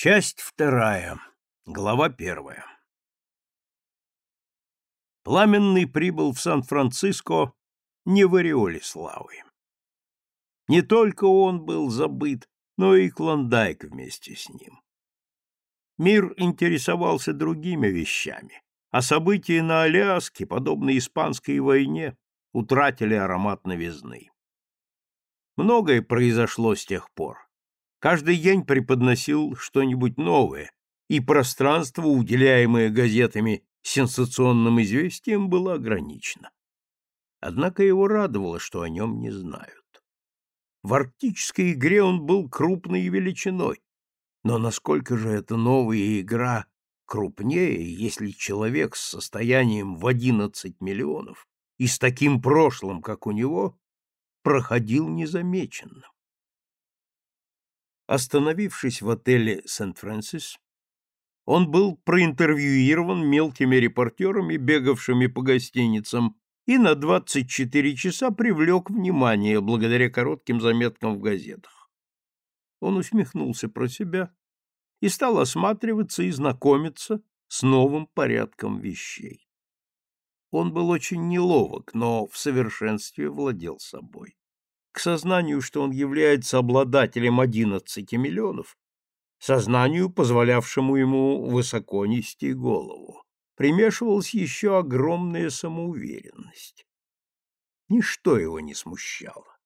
Часть вторая. Глава первая. Пламенный прибыл в Сан-Франциско не в ореоле славы. Не только он был забыт, но и Клондайк вместе с ним. Мир интересовался другими вещами, а события на Аляске, подобно Испанской войне, утратили аромат новизны. Многое произошло с тех пор. Каждый день преподносил что-нибудь новое, и пространство, уделяемое газетами сенсационным известиям, было ограничено. Однако его радовало, что о нем не знают. В арктической игре он был крупной величиной, но насколько же эта новая игра крупнее, если человек с состоянием в 11 миллионов и с таким прошлым, как у него, проходил незамеченным? Остановившись в отеле Сент-Фрэнсис, он был проинтервьюирован мелкими репортерами, бегавшими по гостиницам, и на 24 часа привлек внимание благодаря коротким заметкам в газетах. Он усмехнулся про себя и стал осматриваться и знакомиться с новым порядком вещей. Он был очень неловок, но в совершенстве владел собой к сознанию, что он является обладателем 11 миллионов, сознанию, позволявшему ему высоко нести голову, примешивалась еще огромная самоуверенность. Ничто его не смущало.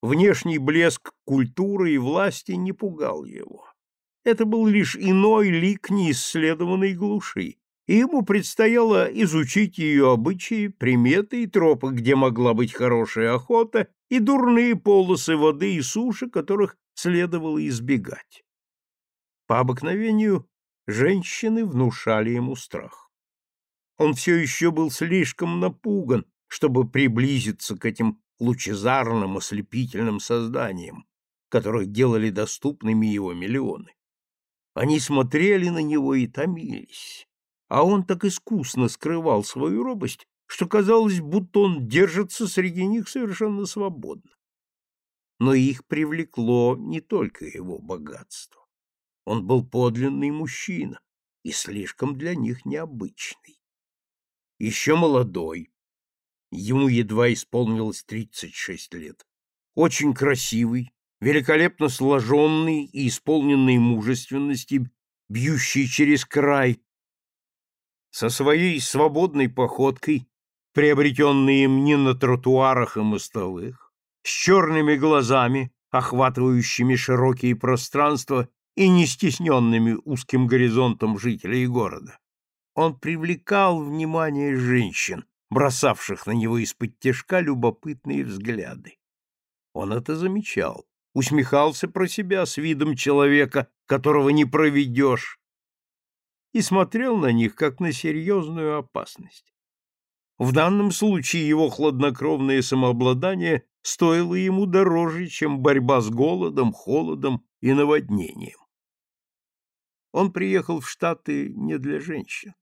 Внешний блеск культуры и власти не пугал его. Это был лишь иной лик неисследованной глуши, и ему предстояло изучить ее обычаи, приметы и тропы, где могла быть хорошая охота, и дурные полосы воды и суши, которых следовало избегать. По обыкновению женщины внушали ему страх. Он все еще был слишком напуган, чтобы приблизиться к этим лучезарным ослепительным созданиям, которых делали доступными его миллионы. Они смотрели на него и томились а он так искусно скрывал свою робость, что казалось, будто он держится среди них совершенно свободно. Но их привлекло не только его богатство. Он был подлинный мужчина и слишком для них необычный. Еще молодой, ему едва исполнилось 36 лет, очень красивый, великолепно сложенный и исполненный мужественности, бьющий через край, со своей свободной походкой, приобретенной им не на тротуарах и мостовых, с черными глазами, охватывающими широкие пространства и не стесненными узким горизонтом жителей города. Он привлекал внимание женщин, бросавших на него из-под тяжка любопытные взгляды. Он это замечал, усмехался про себя с видом человека, которого не проведешь, и смотрел на них как на серьезную опасность. В данном случае его хладнокровное самообладание стоило ему дороже, чем борьба с голодом, холодом и наводнением. Он приехал в Штаты не для женщин,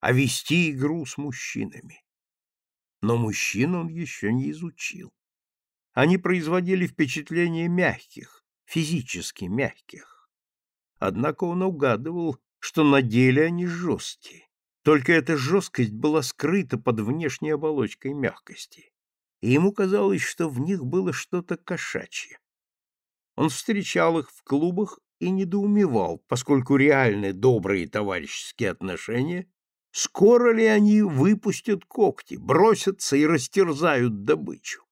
а вести игру с мужчинами. Но мужчин он еще не изучил. Они производили впечатление мягких, физически мягких. Однако он угадывал, что на деле они жесткие. Только эта жесткость была скрыта под внешней оболочкой мягкости, и ему казалось, что в них было что-то кошачье. Он встречал их в клубах и недоумевал, поскольку реальные добрые товарищеские отношения, скоро ли они выпустят когти, бросятся и растерзают добычу.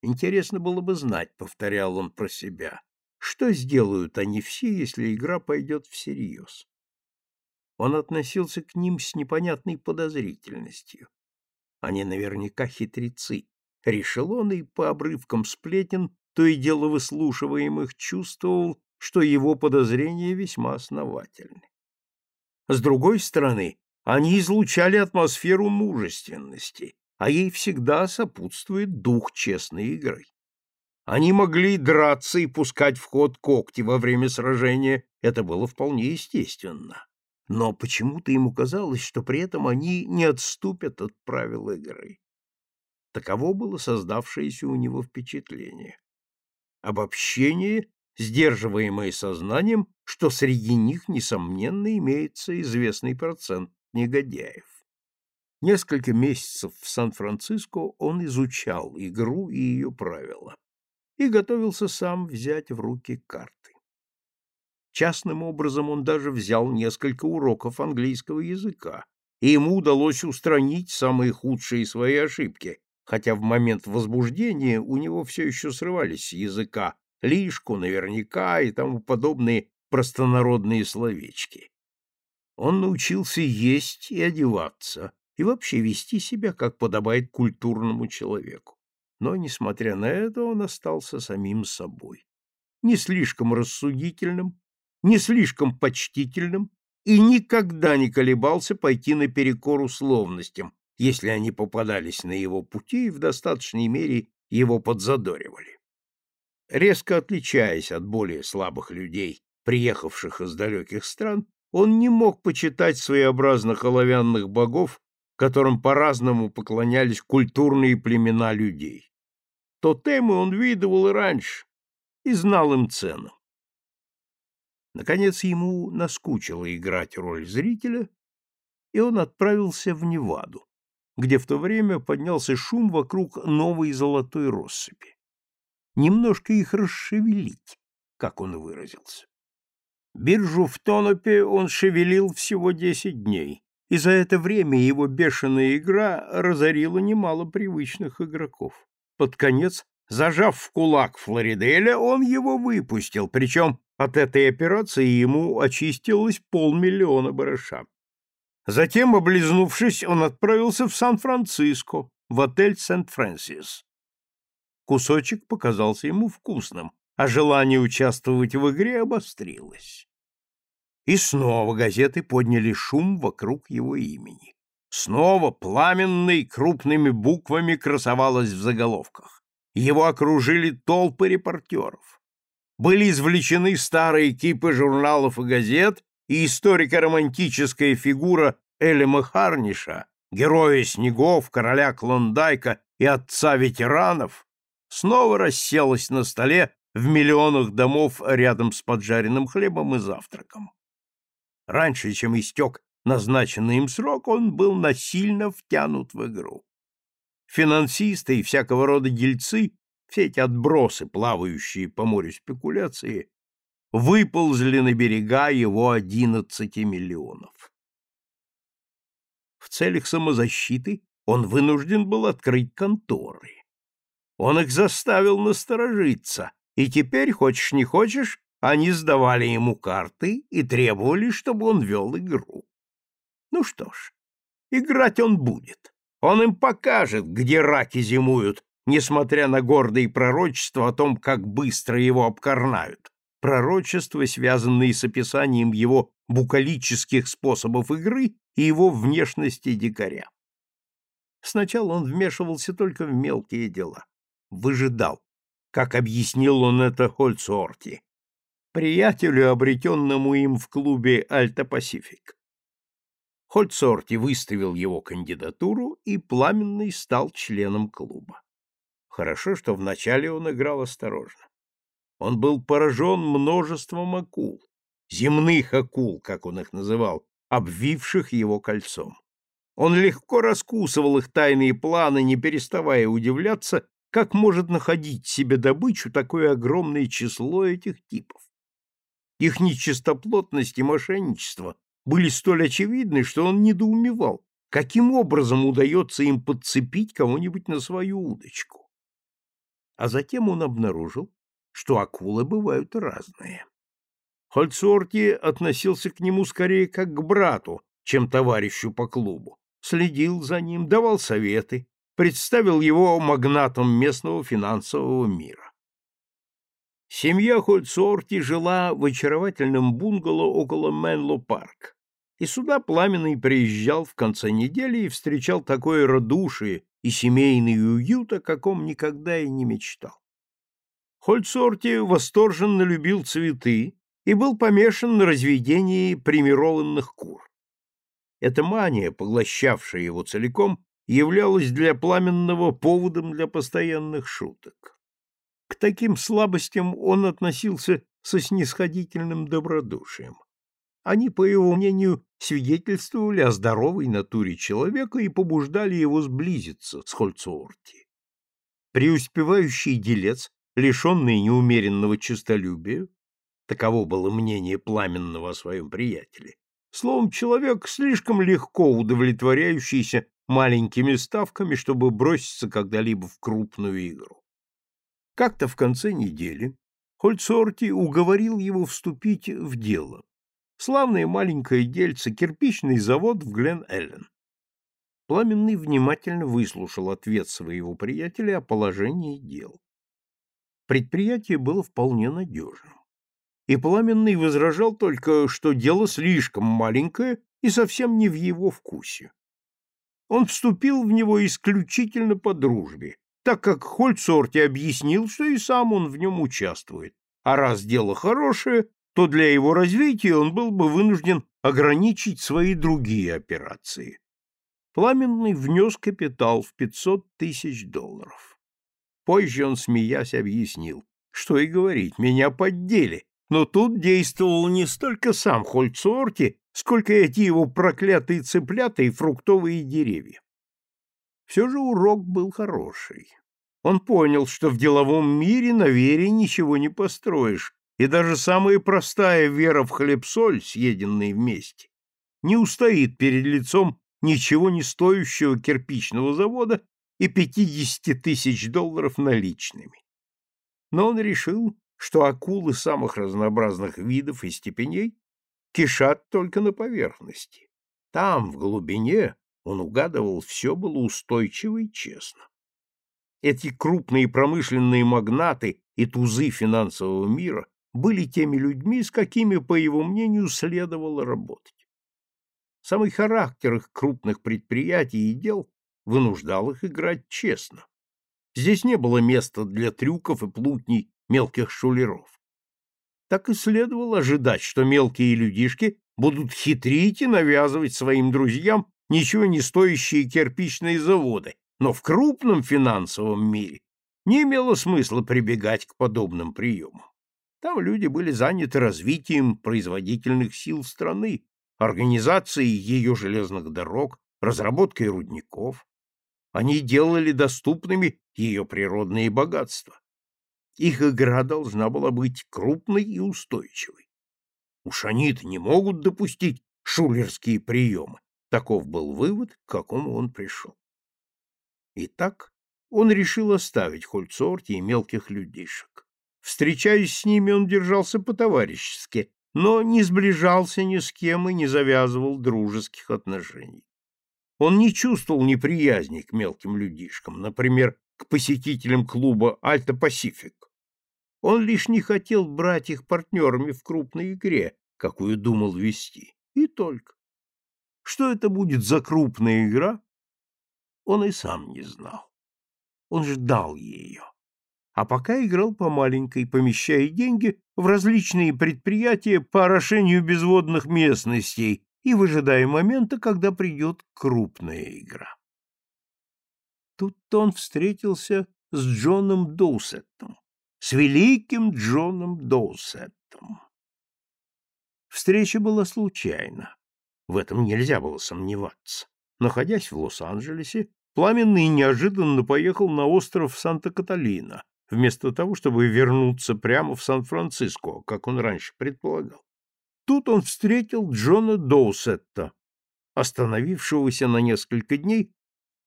Интересно было бы знать, повторял он про себя, что сделают они все, если игра пойдет всерьез? Он относился к ним с непонятной подозрительностью. Они наверняка хитрецы. Решил он и по обрывкам сплетен, то и дело выслушиваемых, чувствовал, что его подозрения весьма основательны. С другой стороны, они излучали атмосферу мужественности, а ей всегда сопутствует дух честной игры. Они могли драться и пускать в ход когти во время сражения, это было вполне естественно. Но почему-то ему казалось, что при этом они не отступят от правил игры. Таково было создавшееся у него впечатление. Обобщение сдерживаемое сознанием, что среди них, несомненно, имеется известный процент негодяев. Несколько месяцев в Сан-Франциско он изучал игру и ее правила и готовился сам взять в руки карты. Частным образом он даже взял несколько уроков английского языка, и ему удалось устранить самые худшие свои ошибки, хотя в момент возбуждения у него все еще срывались с языка лишку, наверняка и тому подобные простонародные словечки. Он научился есть и одеваться, и вообще вести себя, как подобает культурному человеку. Но, несмотря на это, он остался самим собой. Не слишком рассудительным, не слишком почтительным и никогда не колебался пойти наперекор условностям, если они попадались на его пути и в достаточной мере его подзадоривали. Резко отличаясь от более слабых людей, приехавших из далеких стран, он не мог почитать своеобразных оловянных богов, которым по-разному поклонялись культурные племена людей. Тотемы он видывал и раньше, и знал им цену. Наконец ему наскучило играть роль зрителя, и он отправился в Неваду, где в то время поднялся шум вокруг новой золотой россыпи. Немножко их расшевелить, как он выразился. Биржу в Тонопе он шевелил всего десять дней, и за это время его бешеная игра разорила немало привычных игроков. Под конец, зажав в кулак Флориделя, он его выпустил, причем от этой операции ему очистилось полмиллиона барыша. Затем, облизнувшись, он отправился в Сан-Франциско, в отель Сент-Фрэнсис. Кусочек показался ему вкусным, а желание участвовать в игре обострилось. И снова газеты подняли шум вокруг его имени. Снова пламенной крупными буквами красовалось в заголовках. Его окружили толпы репортеров. Были извлечены старые кипы журналов и газет, и историко-романтическая фигура Элема Харниша, героя снегов, короля Клондайка и отца ветеранов, снова расселась на столе в миллионах домов рядом с поджаренным хлебом и завтраком. Раньше, чем истек назначенный им срок, он был насильно втянут в игру. Финансисты и всякого рода дельцы, все эти отбросы, плавающие по морю спекуляции, выползли на берега его одиннадцати миллионов. В целях самозащиты он вынужден был открыть конторы. Он их заставил насторожиться, и теперь, хочешь не хочешь, они сдавали ему карты и требовали, чтобы он вел игру. Ну что ж, играть он будет. Он им покажет, где раки зимуют, несмотря на гордые пророчества о том, как быстро его обкорнают. Пророчества, связанные с описанием его букалических способов игры и его внешности дикаря. Сначала он вмешивался только в мелкие дела. Выжидал, как объяснил он это Хольцорти, приятелю, обретенному им в клубе «Альта-Пасифик». Хольцорти выставил его кандидатуру, и Пламенный стал членом клуба. Хорошо, что вначале он играл осторожно. Он был поражен множеством акул, земных акул, как он их называл, обвивших его кольцом. Он легко раскусывал их тайные планы, не переставая удивляться, как может находить себе добычу такое огромное число этих типов? Их нечистоплотность и мошенничество были столь очевидны, что он недоумевал, каким образом удается им подцепить кого-нибудь на свою удочку. А затем он обнаружил, что акулы бывают разные. Хольцорти относился к нему скорее как к брату, чем товарищу по клубу, следил за ним, давал советы, представил его магнатом местного финансового мира. Семья Хольцорти жила в очаровательном бунгало около Менло-парк, и сюда Пламенный приезжал в конце недели и встречал такое радушие и семейный уют, о каком никогда и не мечтал. Хольцорти восторженно любил цветы и был помешан на разведении примированных кур. Эта мания, поглощавшая его целиком, являлось для Пламенного поводом для постоянных шуток. К таким слабостям он относился со снисходительным добродушием. Они, по его мнению, свидетельствовали о здоровой натуре человека и побуждали его сблизиться с Хольцуорти. Преуспевающий делец, лишенный неумеренного честолюбия, таково было мнение Пламенного о своем приятеле, словом, человек, слишком легко удовлетворяющийся маленькими ставками, чтобы броситься когда-либо в крупную игру. Как-то в конце недели Хольцорти уговорил его вступить в дело. Славное маленькое дельце, кирпичный завод в Глен-Эллен. Пламенный внимательно выслушал ответ своего приятеля о положении дел. Предприятие было вполне надежным. И Пламенный возражал только, что дело слишком маленькое и совсем не в его вкусе. Он вступил в него исключительно по дружбе, так как Хольцорти объяснил, что и сам он в нем участвует, а раз дело хорошее, то для его развития он был бы вынужден ограничить свои другие операции. Пламенный внес капитал в 500 тысяч долларов. Позже он, смеясь, объяснил, что и говорить, меня поддели, но тут действовал не столько сам Хольцорти, сколько эти его проклятые цыплята и фруктовые деревья. Все же урок был хороший. Он понял, что в деловом мире на вере ничего не построишь, и даже самая простая вера в хлеб-соль, съеденные вместе, не устоит перед лицом ничего не стоящего кирпичного завода и 50 тысяч долларов наличными. Но он решил, что акулы самых разнообразных видов и степеней кишат только на поверхности. Там, в глубине, он угадывал, все было устойчиво и честно. Эти крупные промышленные магнаты и тузы финансового мира были теми людьми, с какими, по его мнению, следовало работать. Самый характер их крупных предприятий и дел вынуждал их играть честно. Здесь не было места для трюков и плутней мелких шулеров. Так и следовало ожидать, что мелкие людишки будут хитрить и навязывать своим друзьям ничего не стоящие кирпичные заводы, но в крупном финансовом мире не имело смысла прибегать к подобным приемам. Там люди были заняты развитием производительных сил страны, организацией ее железных дорог, разработкой рудников. Они делали доступными ее природные богатства. Их игра должна была быть крупной и устойчивой. Уж они-то не могут допустить шулерские приемы. Таков был вывод, к какому он пришел. Итак, он решил оставить Хольцорти и мелких людишек. Встречаясь с ними, он держался по-товарищески, но не сближался ни с кем и не завязывал дружеских отношений. Он не чувствовал неприязни к мелким людишкам, например, к посетителям клуба «Альта Пасифик». Он лишь не хотел брать их партнерами в крупной игре, какую думал вести, и только. Что это будет за крупная игра, он и сам не знал. Он ждал ее. А пока играл по маленькой, помещая деньги в различные предприятия по орошению безводных местностей и выжидая момента, когда придет крупная игра. Тут он встретился с Джоном Доусеттом, с великим Джоном Доусеттом. Встреча была случайна. В этом нельзя было сомневаться. Находясь в Лос-Анджелесе, Пламенный неожиданно поехал на остров Санта-Каталина, вместо того, чтобы вернуться прямо в Сан-Франциско, как он раньше предполагал. Тут он встретил Джона Доусетта, остановившегося на несколько дней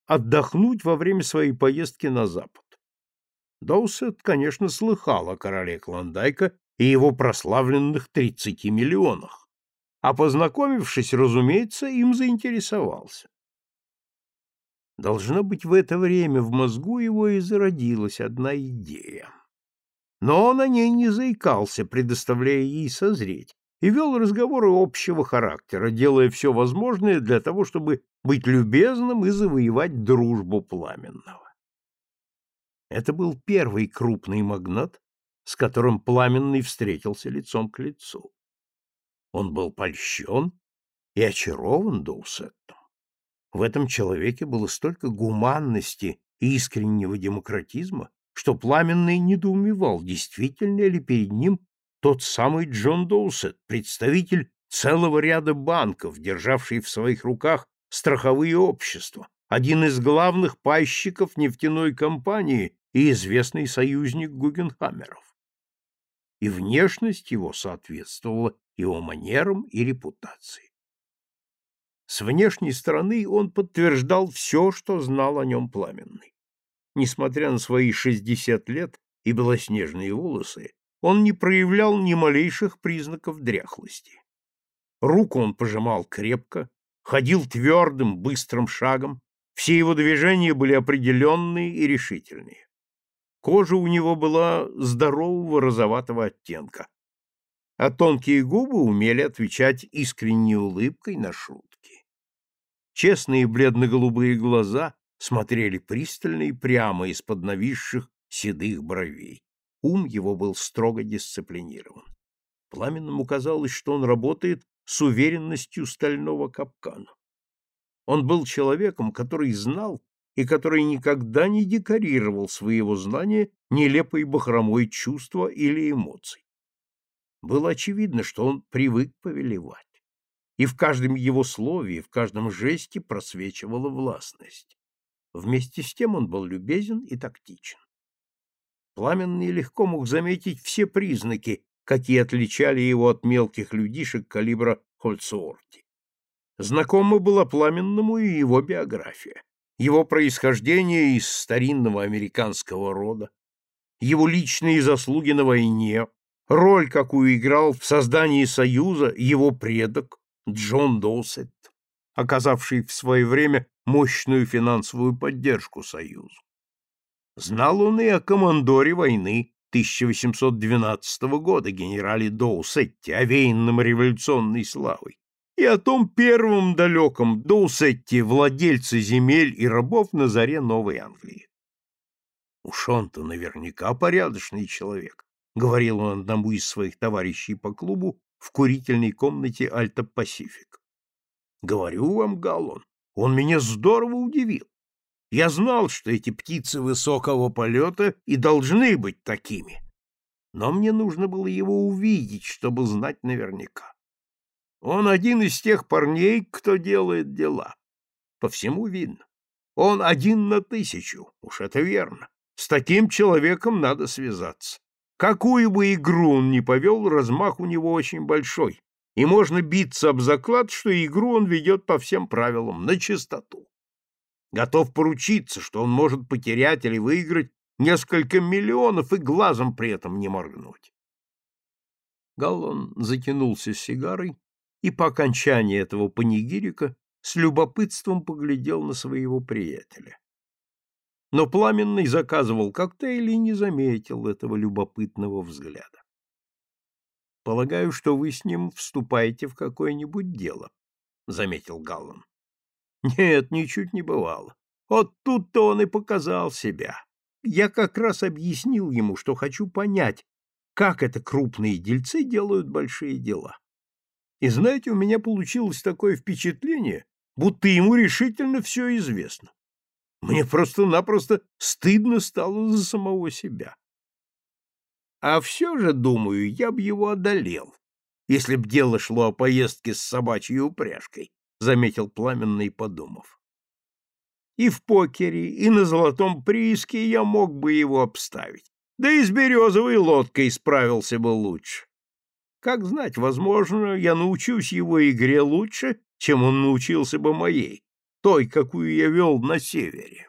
отдохнуть во время своей поездки на запад. Доусет, конечно, слыхал о короле Клондайка и его прославленных 30 миллионах а познакомившись, разумеется, им заинтересовался. Должно быть, в это время в мозгу его и зародилась одна идея. Но он о ней не заикался, предоставляя ей созреть, и вел разговоры общего характера, делая все возможное для того, чтобы быть любезным и завоевать дружбу Пламенного. Это был первый крупный магнат, с которым Пламенный встретился лицом к лицу. Он был польщен и очарован Доусеттом. В этом человеке было столько гуманности и искреннего демократизма, что Пламенный недоумевал, действительно ли перед ним тот самый Джон Доусет, представитель целого ряда банков, державший в своих руках страховые общества, один из главных пайщиков нефтяной компании и известный союзник Гугенхаммеров. И внешность его соответствовала его манерам и репутации. С внешней стороны он подтверждал все, что знал о нем Пламенный. Несмотря на свои шестьдесят лет и белоснежные волосы, он не проявлял ни малейших признаков дряхлости. Руку он пожимал крепко, ходил твердым, быстрым шагом, все его движения были определенные и решительные. Кожа у него была здорового розоватого оттенка, а тонкие губы умели отвечать искренней улыбкой на шутки. Честные бледно-голубые глаза смотрели пристально и прямо из-под нависших седых бровей. Ум его был строго дисциплинирован. Пламенному казалось, что он работает с уверенностью стального капкана. Он был человеком, который знал и который никогда не декорировал своего знания нелепой бахромой чувства или эмоций. Было очевидно, что он привык повелевать, и в каждом его слове в каждом жесте просвечивала властность. Вместе с тем он был любезен и тактичен. Пламенный легко мог заметить все признаки, какие отличали его от мелких людишек калибра Хольцуорти. Знакома была Пламенному и его биография, его происхождение из старинного американского рода, его личные заслуги на войне, роль, какую играл в создании Союза его предок Джон Доусет, оказавший в свое время мощную финансовую поддержку Союзу. Знал он и о командоре войны 1812 года, генерале Доусетте, овеянном революционной славой, и о том первом далеком Доусетте, владельце земель и рабов на заре Новой Англии. Уж он-то наверняка порядочный человек, говорил он одному из своих товарищей по клубу в курительной комнате Альта Пасифик. Говорю вам, Галлон, он меня здорово удивил. Я знал, что эти птицы высокого полета и должны быть такими. Но мне нужно было его увидеть, чтобы знать наверняка. Он один из тех парней, кто делает дела. По всему видно. Он один на тысячу, уж это верно. С таким человеком надо связаться. Какую бы игру он ни повел, размах у него очень большой, и можно биться об заклад, что игру он ведет по всем правилам, на чистоту готов поручиться, что он может потерять или выиграть несколько миллионов и глазом при этом не моргнуть. Галлон затянулся сигарой и по окончании этого панигирика с любопытством поглядел на своего приятеля. Но Пламенный заказывал коктейль и не заметил этого любопытного взгляда. «Полагаю, что вы с ним вступаете в какое-нибудь дело», — заметил Галлон. Нет, ничуть не бывало. Вот тут-то он и показал себя. Я как раз объяснил ему, что хочу понять, как это крупные дельцы делают большие дела. И знаете, у меня получилось такое впечатление, будто ему решительно все известно. Мне просто-напросто стыдно стало за самого себя. А все же, думаю, я бы его одолел, если б дело шло о поездке с собачьей упряжкой. — заметил Пламенный, подумав. «И в покере, и на золотом прииске я мог бы его обставить. Да и с березовой лодкой справился бы лучше. Как знать, возможно, я научусь его игре лучше, чем он научился бы моей, той, какую я вел на севере».